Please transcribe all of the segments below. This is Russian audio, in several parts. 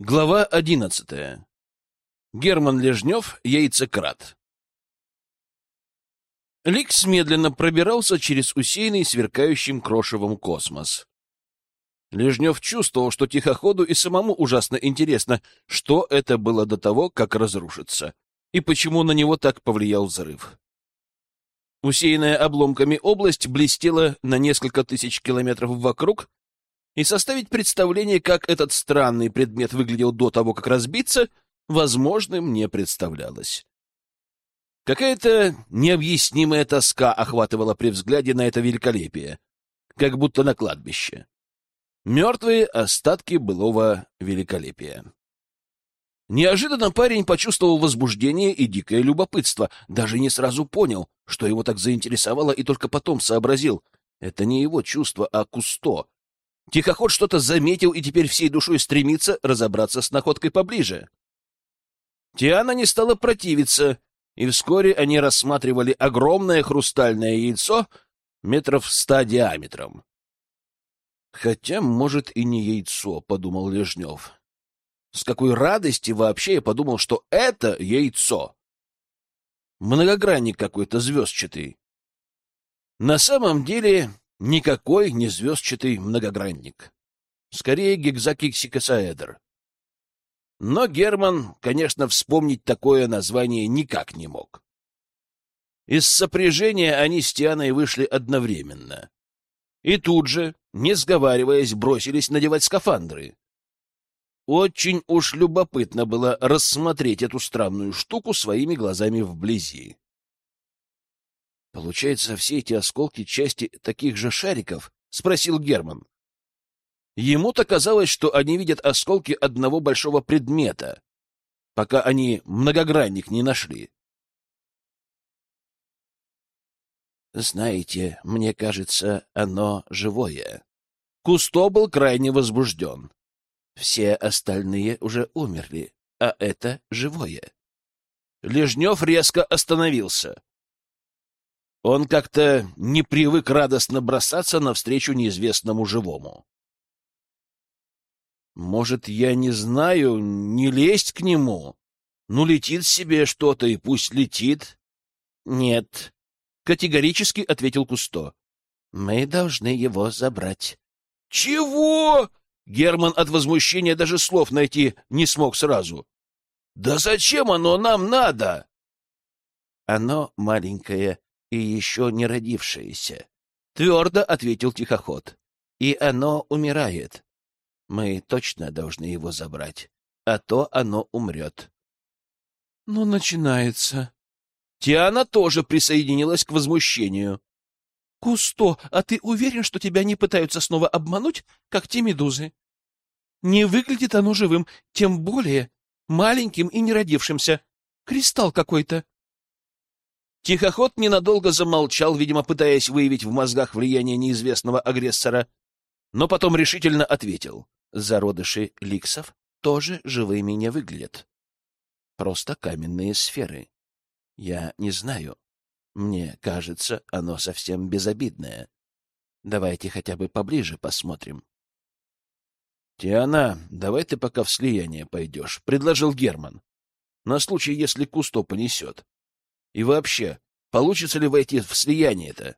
Глава одиннадцатая. Герман Лежнев, яйцекрат. Ликс медленно пробирался через усеянный сверкающим крошевом космос. Лежнев чувствовал, что тихоходу и самому ужасно интересно, что это было до того, как разрушится, и почему на него так повлиял взрыв. Усеянная обломками область блестела на несколько тысяч километров вокруг, и составить представление, как этот странный предмет выглядел до того, как разбиться, возможным не представлялось. Какая-то необъяснимая тоска охватывала при взгляде на это великолепие, как будто на кладбище. Мертвые остатки былого великолепия. Неожиданно парень почувствовал возбуждение и дикое любопытство, даже не сразу понял, что его так заинтересовало, и только потом сообразил — это не его чувство, а Кусто, Тихоход что-то заметил и теперь всей душой стремится разобраться с находкой поближе. Тиана не стала противиться, и вскоре они рассматривали огромное хрустальное яйцо метров ста диаметром. «Хотя, может, и не яйцо», — подумал Лежнев. С какой радости вообще я подумал, что это яйцо. Многогранник какой-то звездчатый. На самом деле Никакой не звездчатый многогранник. Скорее гекзакиксикосаэдр. Но Герман, конечно, вспомнить такое название никак не мог. Из сопряжения они с Тианой вышли одновременно. И тут же, не сговариваясь, бросились надевать скафандры. Очень уж любопытно было рассмотреть эту странную штуку своими глазами вблизи. Получается, все эти осколки — части таких же шариков? — спросил Герман. Ему-то казалось, что они видят осколки одного большого предмета, пока они многогранник не нашли. Знаете, мне кажется, оно живое. Кусто был крайне возбужден. Все остальные уже умерли, а это живое. Лежнев резко остановился. Он как-то не привык радостно бросаться навстречу неизвестному живому. Может, я не знаю, не лезть к нему? Ну, летит себе что-то, и пусть летит. Нет, категорически ответил Кусто. Мы должны его забрать. Чего? Герман от возмущения даже слов найти не смог сразу. Да зачем оно нам надо? Оно маленькое, и еще не родившееся, — твердо ответил тихоход. — И оно умирает. Мы точно должны его забрать, а то оно умрет. — Ну, начинается. Тиана тоже присоединилась к возмущению. — Кусто, а ты уверен, что тебя не пытаются снова обмануть, как те медузы? Не выглядит оно живым, тем более маленьким и не родившимся. Кристалл какой-то. Тихоход ненадолго замолчал, видимо, пытаясь выявить в мозгах влияние неизвестного агрессора, но потом решительно ответил. Зародыши ликсов тоже живыми не выглядят. Просто каменные сферы. Я не знаю. Мне кажется, оно совсем безобидное. Давайте хотя бы поближе посмотрим. — Тиана, давай ты пока в слияние пойдешь, — предложил Герман. — На случай, если Кусто понесет. И вообще, получится ли войти в слияние это?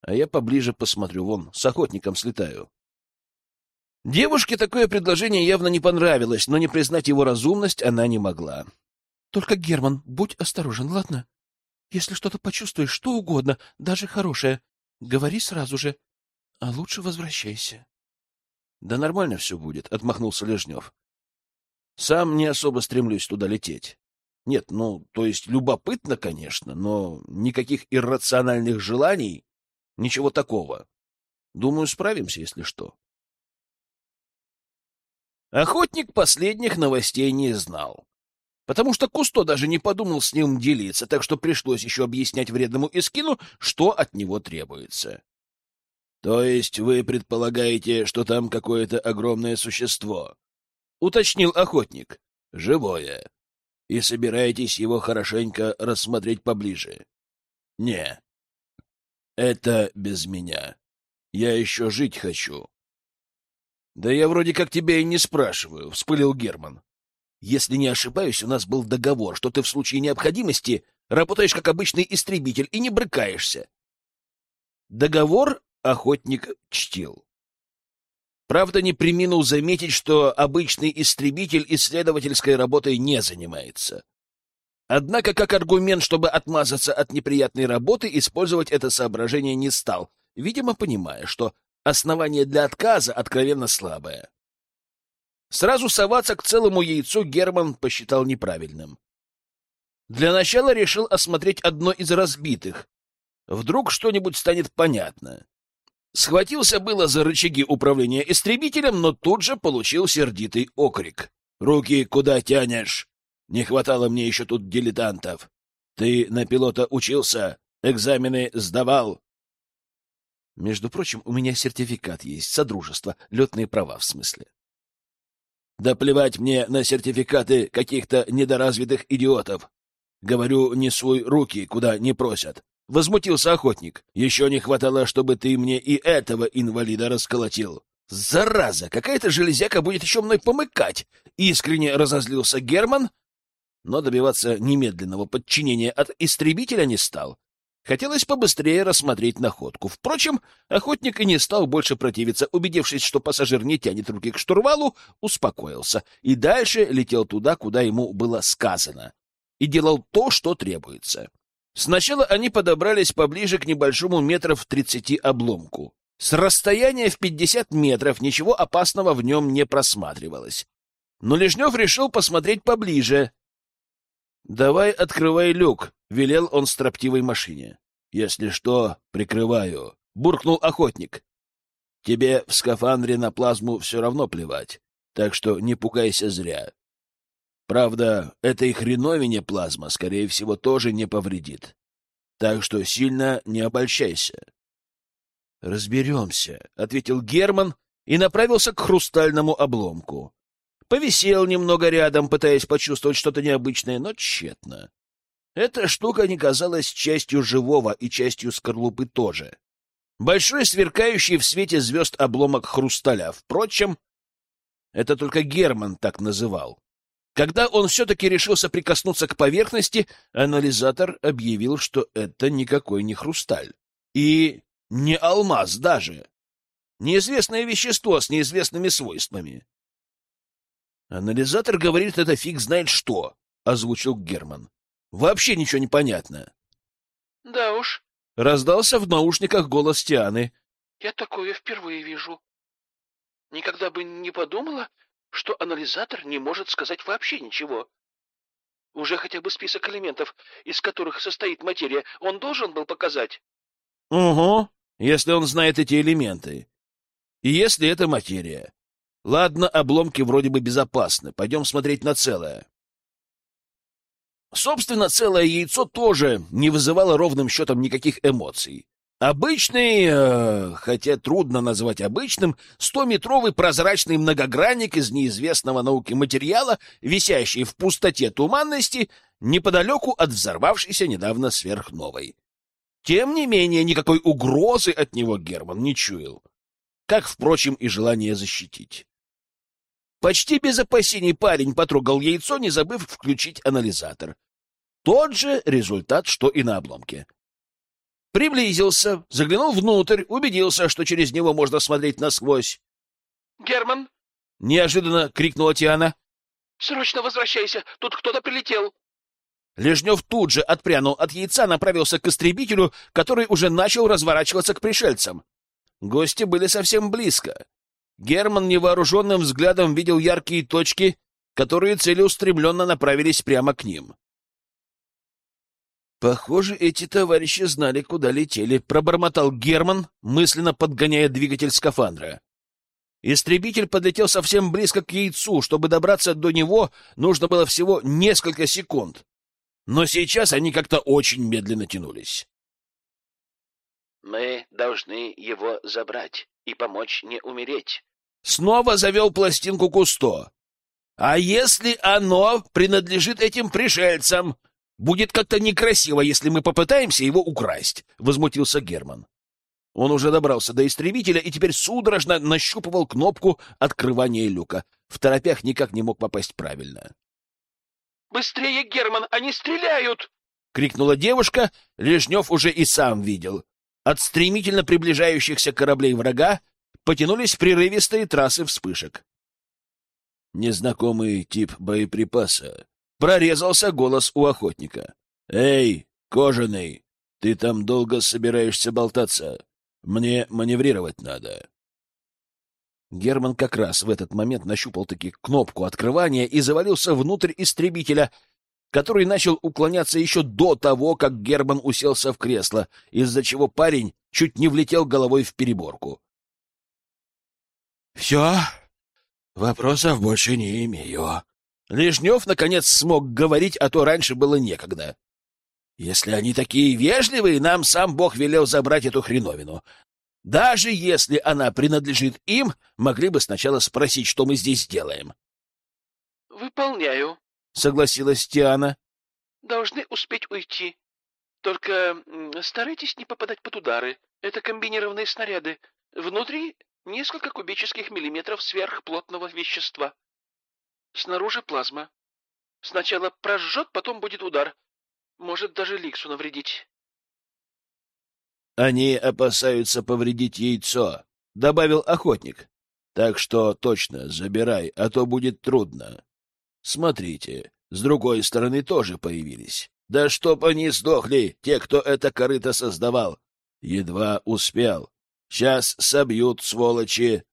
А я поближе посмотрю, вон, с охотником слетаю. Девушке такое предложение явно не понравилось, но не признать его разумность она не могла. — Только, Герман, будь осторожен, ладно? Если что-то почувствуешь, что угодно, даже хорошее, говори сразу же, а лучше возвращайся. — Да нормально все будет, — отмахнулся Лежнев. — Сам не особо стремлюсь туда лететь. Нет, ну, то есть любопытно, конечно, но никаких иррациональных желаний, ничего такого. Думаю, справимся, если что. Охотник последних новостей не знал, потому что Кусто даже не подумал с ним делиться, так что пришлось еще объяснять вредному Искину, что от него требуется. — То есть вы предполагаете, что там какое-то огромное существо? — уточнил охотник. — Живое и собираетесь его хорошенько рассмотреть поближе. Не, это без меня. Я еще жить хочу. Да я вроде как тебя и не спрашиваю, — вспылил Герман. Если не ошибаюсь, у нас был договор, что ты в случае необходимости работаешь как обычный истребитель и не брыкаешься. Договор охотник чтил. Правда, не приминул заметить, что обычный истребитель исследовательской работой не занимается. Однако, как аргумент, чтобы отмазаться от неприятной работы, использовать это соображение не стал, видимо, понимая, что основание для отказа откровенно слабое. Сразу соваться к целому яйцу Герман посчитал неправильным. Для начала решил осмотреть одно из разбитых. Вдруг что-нибудь станет понятно. Схватился было за рычаги управления истребителем, но тут же получил сердитый окрик. «Руки куда тянешь? Не хватало мне еще тут дилетантов. Ты на пилота учился? Экзамены сдавал?» Между прочим, у меня сертификат есть, содружество, летные права в смысле. Да плевать мне на сертификаты каких-то недоразвитых идиотов. Говорю, не свой руки, куда не просят. Возмутился охотник. Еще не хватало, чтобы ты мне и этого инвалида расколотил. Зараза, какая-то железяка будет еще мной помыкать. Искренне разозлился Герман, но добиваться немедленного подчинения от истребителя не стал. Хотелось побыстрее рассмотреть находку. Впрочем, охотник и не стал больше противиться. Убедившись, что пассажир не тянет руки к штурвалу, успокоился и дальше летел туда, куда ему было сказано, и делал то, что требуется. Сначала они подобрались поближе к небольшому метров тридцати обломку. С расстояния в пятьдесят метров ничего опасного в нем не просматривалось. Но Лежнев решил посмотреть поближе. «Давай открывай люк», — велел он строптивой машине. «Если что, прикрываю», — буркнул охотник. «Тебе в скафандре на плазму все равно плевать, так что не пугайся зря. Правда, этой хреновине плазма, скорее всего, тоже не повредит. Так что сильно не обольщайся». «Разберемся», — ответил Герман и направился к хрустальному обломку. Повисел немного рядом, пытаясь почувствовать что-то необычное, но тщетно. Эта штука не казалась частью живого и частью скорлупы тоже. Большой сверкающий в свете звезд обломок хрусталя. Впрочем, это только Герман так называл. Когда он все-таки решился прикоснуться к поверхности, анализатор объявил, что это никакой не хрусталь. И не алмаз даже. Неизвестное вещество с неизвестными свойствами. Анализатор говорит, это фиг знает что, — озвучил Герман. Вообще ничего не понятно. — Да уж. Раздался в наушниках голос Тианы. — Я такое впервые вижу. Никогда бы не подумала, что анализатор не может сказать вообще ничего. Уже хотя бы список элементов, из которых состоит материя, он должен был показать. — Угу, если он знает эти элементы. И если это материя. Ладно, обломки вроде бы безопасны. Пойдем смотреть на целое. Собственно, целое яйцо тоже не вызывало ровным счетом никаких эмоций. Обычный, э, хотя трудно назвать обычным, стометровый прозрачный многогранник из неизвестного науки материала, висящий в пустоте туманности, неподалеку от взорвавшейся недавно сверхновой. Тем не менее, никакой угрозы от него Герман не чуял, как, впрочем, и желание защитить. Почти без опасений парень потрогал яйцо, не забыв включить анализатор. Тот же результат, что и на обломке. Приблизился, заглянул внутрь, убедился, что через него можно смотреть насквозь. «Герман!» — неожиданно крикнула Тиана. «Срочно возвращайся! Тут кто-то прилетел!» Лежнев тут же отпрянул от яйца, направился к истребителю, который уже начал разворачиваться к пришельцам. Гости были совсем близко. Герман невооруженным взглядом видел яркие точки, которые целеустремленно направились прямо к ним. «Похоже, эти товарищи знали, куда летели», — пробормотал Герман, мысленно подгоняя двигатель скафандра. Истребитель подлетел совсем близко к яйцу. Чтобы добраться до него, нужно было всего несколько секунд. Но сейчас они как-то очень медленно тянулись. «Мы должны его забрать и помочь не умереть», Снова завел пластинку Кусто. А если оно принадлежит этим пришельцам? Будет как-то некрасиво, если мы попытаемся его украсть, — возмутился Герман. Он уже добрался до истребителя и теперь судорожно нащупывал кнопку открывания люка. В торопях никак не мог попасть правильно. «Быстрее, Герман, они стреляют!» — крикнула девушка. Лежнев уже и сам видел. От стремительно приближающихся кораблей врага потянулись прерывистые трассы вспышек. Незнакомый тип боеприпаса. Прорезался голос у охотника. «Эй, кожаный, ты там долго собираешься болтаться? Мне маневрировать надо». Герман как раз в этот момент нащупал таки кнопку открывания и завалился внутрь истребителя, который начал уклоняться еще до того, как Герман уселся в кресло, из-за чего парень чуть не влетел головой в переборку. «Все, вопросов больше не имею». Лежнев, наконец, смог говорить, а то раньше было некогда. «Если они такие вежливые, нам сам Бог велел забрать эту хреновину. Даже если она принадлежит им, могли бы сначала спросить, что мы здесь делаем». «Выполняю», — согласилась Тиана. «Должны успеть уйти. Только старайтесь не попадать под удары. Это комбинированные снаряды. Внутри несколько кубических миллиметров сверхплотного вещества. Снаружи плазма. Сначала прожжет, потом будет удар. Может даже Ликсу навредить. Они опасаются повредить яйцо, — добавил охотник. Так что точно забирай, а то будет трудно. Смотрите, с другой стороны тоже появились. Да чтоб они сдохли, те, кто это корыто создавал. Едва успел. Сейчас собьют, сволочи.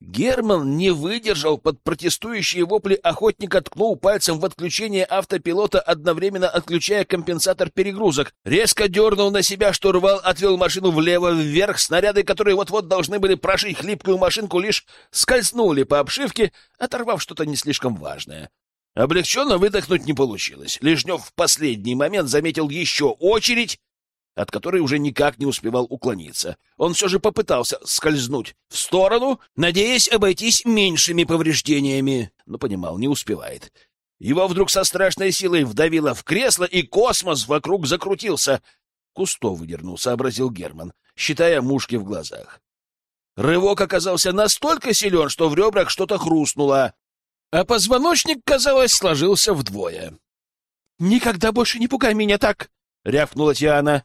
Герман не выдержал под протестующие вопли охотника, ткнул пальцем в отключение автопилота, одновременно отключая компенсатор перегрузок. Резко дернул на себя штурвал, отвел машину влево-вверх. Снаряды, которые вот-вот должны были прошить хлипкую машинку, лишь скользнули по обшивке, оторвав что-то не слишком важное. Облегченно выдохнуть не получилось. Лежнев в последний момент заметил еще очередь от которой уже никак не успевал уклониться. Он все же попытался скользнуть в сторону, надеясь обойтись меньшими повреждениями, но понимал, не успевает. Его вдруг со страшной силой вдавило в кресло, и космос вокруг закрутился. Кусто выдернул, сообразил Герман, считая мушки в глазах. Рывок оказался настолько силен, что в ребрах что-то хрустнуло, а позвоночник, казалось, сложился вдвое. — Никогда больше не пугай меня так! — рявкнула Тиана.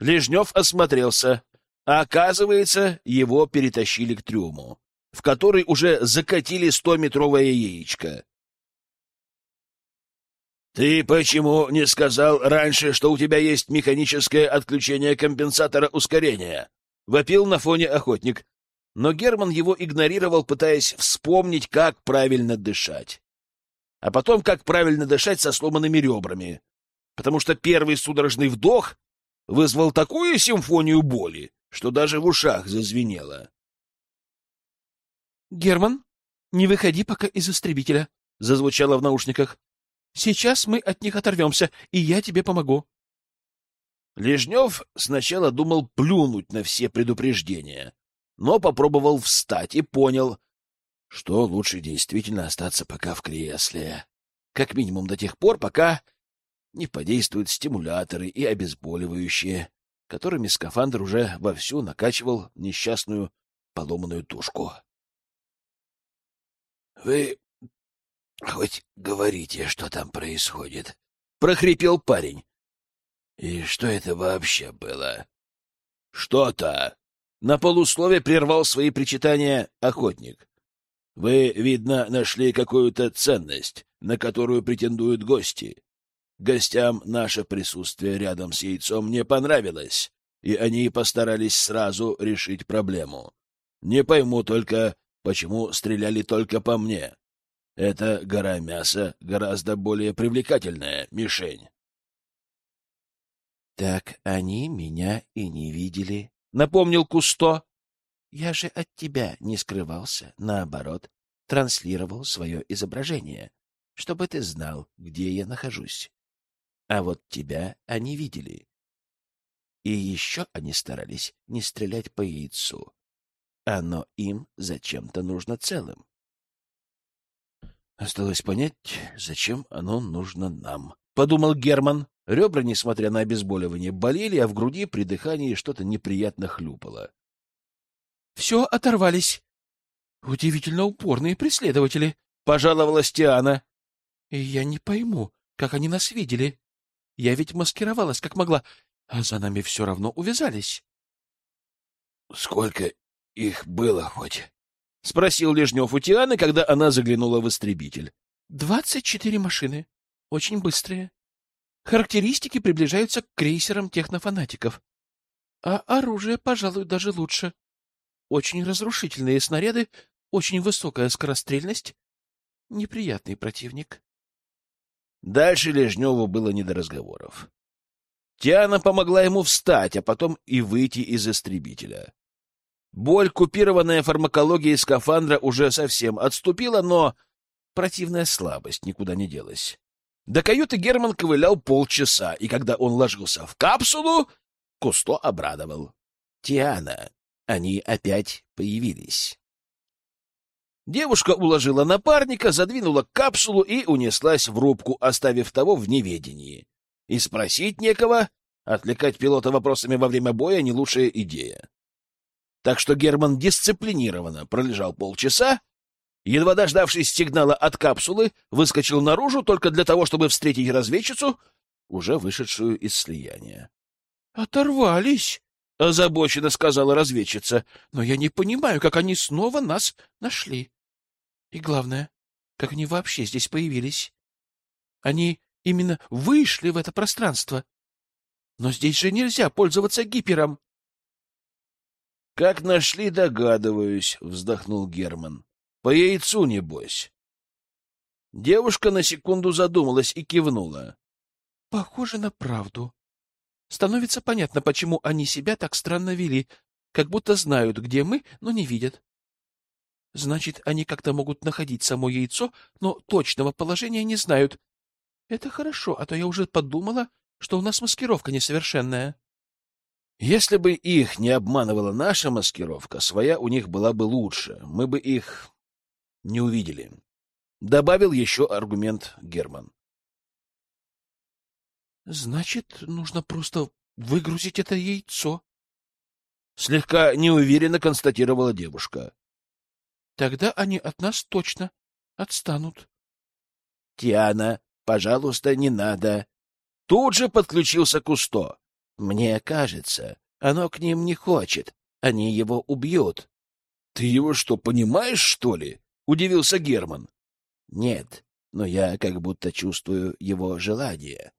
Лежнев осмотрелся, а оказывается, его перетащили к трюму, в который уже закатили стометровое яичко. «Ты почему не сказал раньше, что у тебя есть механическое отключение компенсатора ускорения?» — вопил на фоне охотник. Но Герман его игнорировал, пытаясь вспомнить, как правильно дышать. А потом, как правильно дышать со сломанными ребрами. Потому что первый судорожный вдох вызвал такую симфонию боли, что даже в ушах зазвенело. «Герман, не выходи пока из истребителя», — зазвучало в наушниках. «Сейчас мы от них оторвемся, и я тебе помогу». Лежнев сначала думал плюнуть на все предупреждения, но попробовал встать и понял, что лучше действительно остаться пока в кресле. Как минимум до тех пор, пока не подействуют стимуляторы и обезболивающие, которыми скафандр уже вовсю накачивал несчастную поломанную тушку. — Вы хоть говорите, что там происходит? — прохрипел парень. — И что это вообще было? — Что-то! — на полуслове прервал свои причитания охотник. — Вы, видно, нашли какую-то ценность, на которую претендуют гости. Гостям наше присутствие рядом с яйцом не понравилось, и они постарались сразу решить проблему. Не пойму только, почему стреляли только по мне. Эта гора мяса гораздо более привлекательная мишень. — Так они меня и не видели, — напомнил Кусто. — Я же от тебя не скрывался, наоборот, транслировал свое изображение, чтобы ты знал, где я нахожусь. А вот тебя они видели. И еще они старались не стрелять по яйцу. Оно им зачем-то нужно целым. Осталось понять, зачем оно нужно нам, — подумал Герман. Ребра, несмотря на обезболивание, болели, а в груди при дыхании что-то неприятно хлюпало. — Все оторвались. Удивительно упорные преследователи, — пожаловалась Тиана. — я не пойму, как они нас видели. Я ведь маскировалась как могла, а за нами все равно увязались. — Сколько их было хоть? — спросил Лежнев у Тианы, когда она заглянула в истребитель. — Двадцать четыре машины. Очень быстрые. Характеристики приближаются к крейсерам технофанатиков. А оружие, пожалуй, даже лучше. Очень разрушительные снаряды, очень высокая скорострельность. Неприятный противник. Дальше Лежневу было не до разговоров. Тиана помогла ему встать, а потом и выйти из истребителя. Боль, купированная фармакологией скафандра, уже совсем отступила, но противная слабость никуда не делась. До каюты Герман ковылял полчаса, и когда он ложился в капсулу, Кусто обрадовал. «Тиана, они опять появились». Девушка уложила напарника, задвинула капсулу и унеслась в рубку, оставив того в неведении. И спросить некого, отвлекать пилота вопросами во время боя — не лучшая идея. Так что Герман дисциплинированно пролежал полчаса, едва дождавшись сигнала от капсулы, выскочил наружу только для того, чтобы встретить разведчицу, уже вышедшую из слияния. — Оторвались, — озабоченно сказала разведчица, — но я не понимаю, как они снова нас нашли. И главное, как они вообще здесь появились. Они именно вышли в это пространство. Но здесь же нельзя пользоваться гипером. — Как нашли, догадываюсь, — вздохнул Герман. По яйцу, небось. Девушка на секунду задумалась и кивнула. — Похоже на правду. Становится понятно, почему они себя так странно вели, как будто знают, где мы, но не видят. Значит, они как-то могут находить само яйцо, но точного положения не знают. Это хорошо, а то я уже подумала, что у нас маскировка несовершенная. Если бы их не обманывала наша маскировка, своя у них была бы лучше. Мы бы их не увидели. Добавил еще аргумент Герман. Значит, нужно просто выгрузить это яйцо. Слегка неуверенно констатировала девушка. Тогда они от нас точно отстанут. Тиана, пожалуйста, не надо. Тут же подключился Кусто. Мне кажется, оно к ним не хочет. Они его убьют. Ты его что, понимаешь, что ли? удивился Герман. Нет, но я как будто чувствую его желание.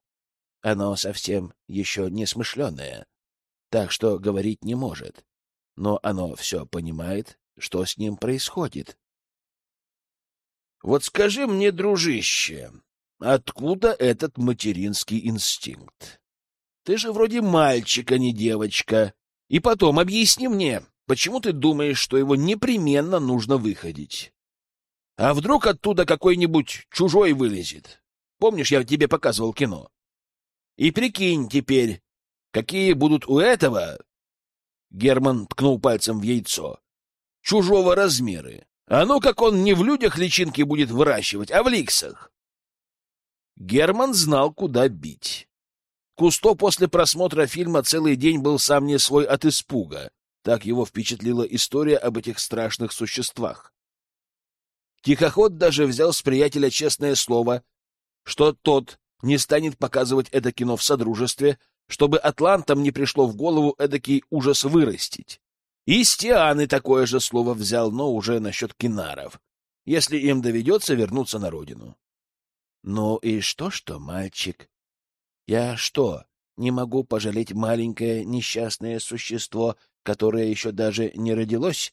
Оно совсем еще не смышленое, так что говорить не может. Но оно все понимает, что с ним происходит. Вот скажи мне, дружище, откуда этот материнский инстинкт? Ты же вроде мальчик, а не девочка. И потом объясни мне, почему ты думаешь, что его непременно нужно выходить? А вдруг оттуда какой-нибудь чужой вылезет? Помнишь, я тебе показывал кино? И прикинь теперь, какие будут у этого... Герман ткнул пальцем в яйцо. Чужого размеры. А ну, как он не в людях личинки будет выращивать, а в ликсах. Герман знал, куда бить. Кусто после просмотра фильма целый день был сам не свой от испуга. Так его впечатлила история об этих страшных существах. Тихоход даже взял с приятеля честное слово, что тот не станет показывать это кино в Содружестве, чтобы атлантам не пришло в голову эдакий ужас вырастить. И Стианы такое же слово взял, но уже насчет кинаров, если им доведется вернуться на родину. Ну и что, что, мальчик? Я что, не могу пожалеть маленькое несчастное существо, которое еще даже не родилось?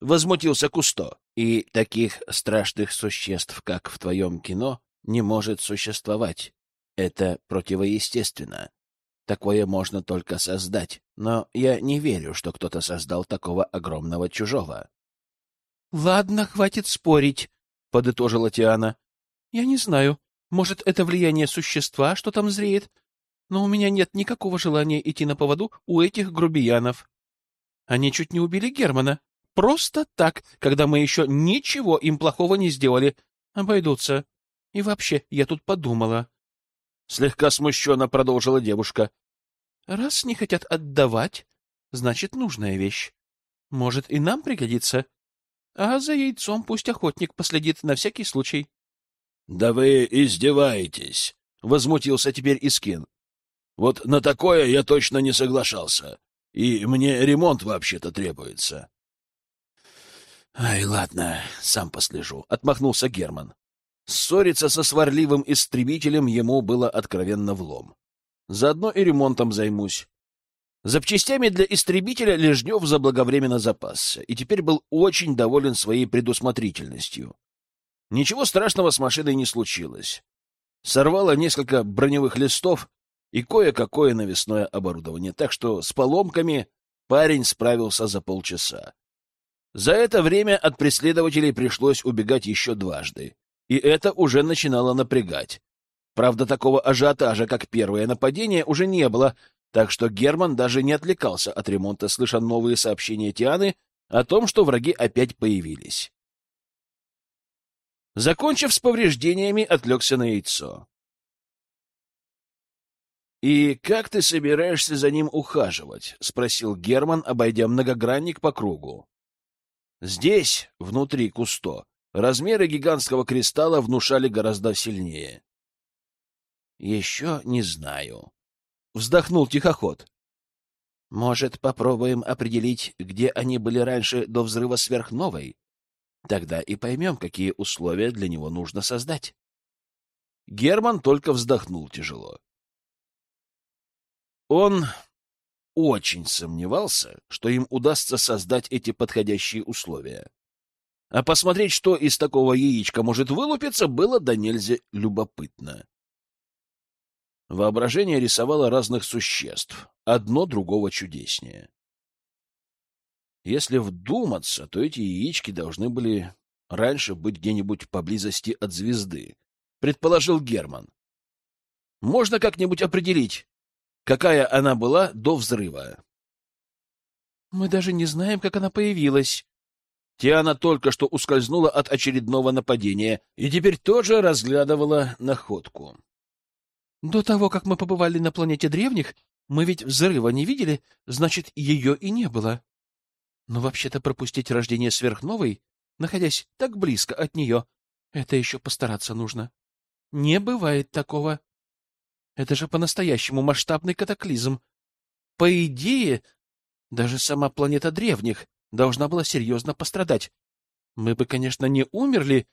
Возмутился Кусто. И таких страшных существ, как в твоем кино, не может существовать. Это противоестественно. Такое можно только создать, но я не верю, что кто-то создал такого огромного чужого. — Ладно, хватит спорить, — подытожила Тиана. — Я не знаю, может, это влияние существа, что там зреет, но у меня нет никакого желания идти на поводу у этих грубиянов. Они чуть не убили Германа. Просто так, когда мы еще ничего им плохого не сделали. Обойдутся. И вообще, я тут подумала. — слегка смущенно продолжила девушка. — Раз не хотят отдавать, значит, нужная вещь. Может, и нам пригодится. А за яйцом пусть охотник последит на всякий случай. — Да вы издеваетесь! — возмутился теперь Искин. — Вот на такое я точно не соглашался. И мне ремонт вообще-то требуется. — Ай, ладно, сам послежу, — отмахнулся Герман. Ссориться со сварливым истребителем ему было откровенно влом. Заодно и ремонтом займусь. Запчастями для истребителя Лежнев заблаговременно запасся и теперь был очень доволен своей предусмотрительностью. Ничего страшного с машиной не случилось. Сорвало несколько броневых листов и кое-какое навесное оборудование, так что с поломками парень справился за полчаса. За это время от преследователей пришлось убегать еще дважды, и это уже начинало напрягать. Правда, такого ажиотажа, как первое нападение, уже не было, так что Герман даже не отвлекался от ремонта, слыша новые сообщения Тианы о том, что враги опять появились. Закончив с повреждениями, отвлекся на яйцо. «И как ты собираешься за ним ухаживать?» — спросил Герман, обойдя многогранник по кругу. Здесь, внутри Кусто, размеры гигантского кристалла внушали гораздо сильнее. «Еще не знаю», — вздохнул тихоход. «Может, попробуем определить, где они были раньше до взрыва сверхновой? Тогда и поймем, какие условия для него нужно создать». Герман только вздохнул тяжело. Он очень сомневался, что им удастся создать эти подходящие условия. А посмотреть, что из такого яичка может вылупиться, было до нельзя любопытно. Воображение рисовало разных существ, одно другого чудеснее. Если вдуматься, то эти яички должны были раньше быть где-нибудь поблизости от звезды, предположил Герман. Можно как-нибудь определить, какая она была до взрыва. Мы даже не знаем, как она появилась. Тиана только что ускользнула от очередного нападения и теперь тоже разглядывала находку. До того, как мы побывали на планете древних, мы ведь взрыва не видели, значит, ее и не было. Но вообще-то пропустить рождение сверхновой, находясь так близко от нее, это еще постараться нужно. Не бывает такого. Это же по-настоящему масштабный катаклизм. По идее, даже сама планета древних должна была серьезно пострадать. Мы бы, конечно, не умерли.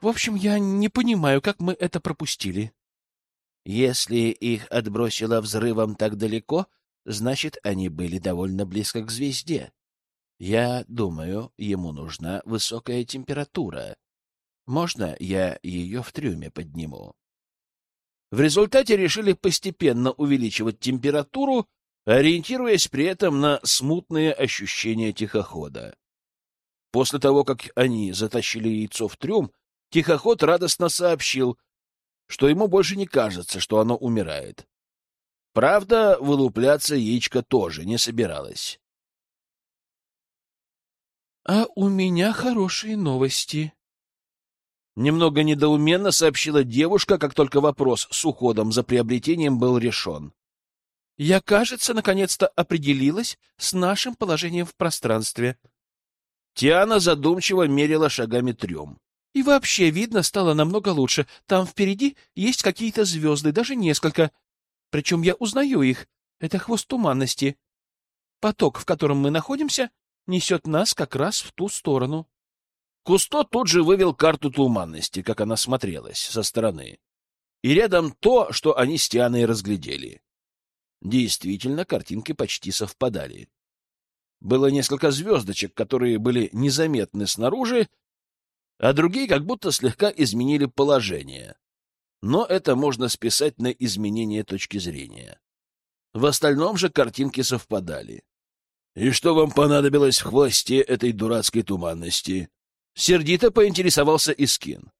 В общем, я не понимаю, как мы это пропустили. Если их отбросило взрывом так далеко, значит, они были довольно близко к звезде. Я думаю, ему нужна высокая температура. Можно я ее в трюме подниму? В результате решили постепенно увеличивать температуру, ориентируясь при этом на смутные ощущения тихохода. После того, как они затащили яйцо в трюм, тихоход радостно сообщил, что ему больше не кажется, что оно умирает. Правда, вылупляться яичко тоже не собиралось. — А у меня хорошие новости. Немного недоуменно сообщила девушка, как только вопрос с уходом за приобретением был решен. — Я, кажется, наконец-то определилась с нашим положением в пространстве. Тиана задумчиво мерила шагами трем. И вообще видно стало намного лучше. Там впереди есть какие-то звезды, даже несколько. Причем я узнаю их. Это хвост туманности. Поток, в котором мы находимся, несет нас как раз в ту сторону. Кусто тут же вывел карту туманности, как она смотрелась со стороны. И рядом то, что они с Тианой разглядели. Действительно, картинки почти совпадали. Было несколько звездочек, которые были незаметны снаружи, а другие как будто слегка изменили положение. Но это можно списать на изменение точки зрения. В остальном же картинки совпадали. «И что вам понадобилось в хвосте этой дурацкой туманности?» Сердито поинтересовался Искин.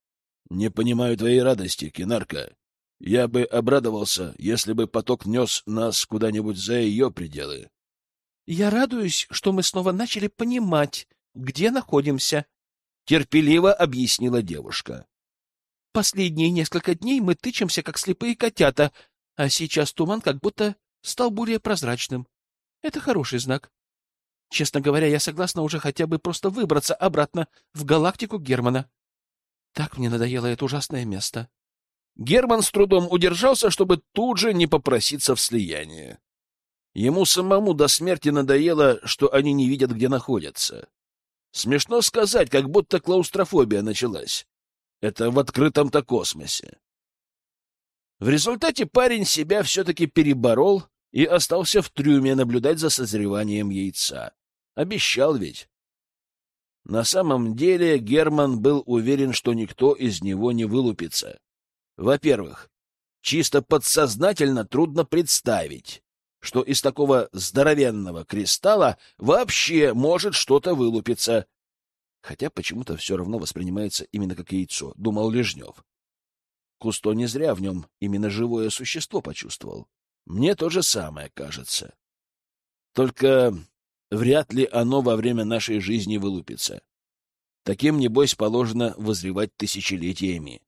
«Не понимаю твоей радости, Кинарка. Я бы обрадовался, если бы поток нес нас куда-нибудь за ее пределы». «Я радуюсь, что мы снова начали понимать, где находимся», — терпеливо объяснила девушка. Последние несколько дней мы тычемся, как слепые котята, а сейчас туман как будто стал более прозрачным. Это хороший знак. Честно говоря, я согласна уже хотя бы просто выбраться обратно в галактику Германа. Так мне надоело это ужасное место. Герман с трудом удержался, чтобы тут же не попроситься в слияние. Ему самому до смерти надоело, что они не видят, где находятся. Смешно сказать, как будто клаустрофобия началась. Это в открытом-то космосе. В результате парень себя все-таки переборол и остался в трюме наблюдать за созреванием яйца. Обещал ведь. На самом деле Герман был уверен, что никто из него не вылупится. Во-первых, чисто подсознательно трудно представить, что из такого здоровенного кристалла вообще может что-то вылупиться. Хотя почему-то все равно воспринимается именно как яйцо, думал Лежнев. Кусто не зря в нем именно живое существо почувствовал. Мне то же самое кажется. Только вряд ли оно во время нашей жизни вылупится. Таким, небось, положено возревать тысячелетиями.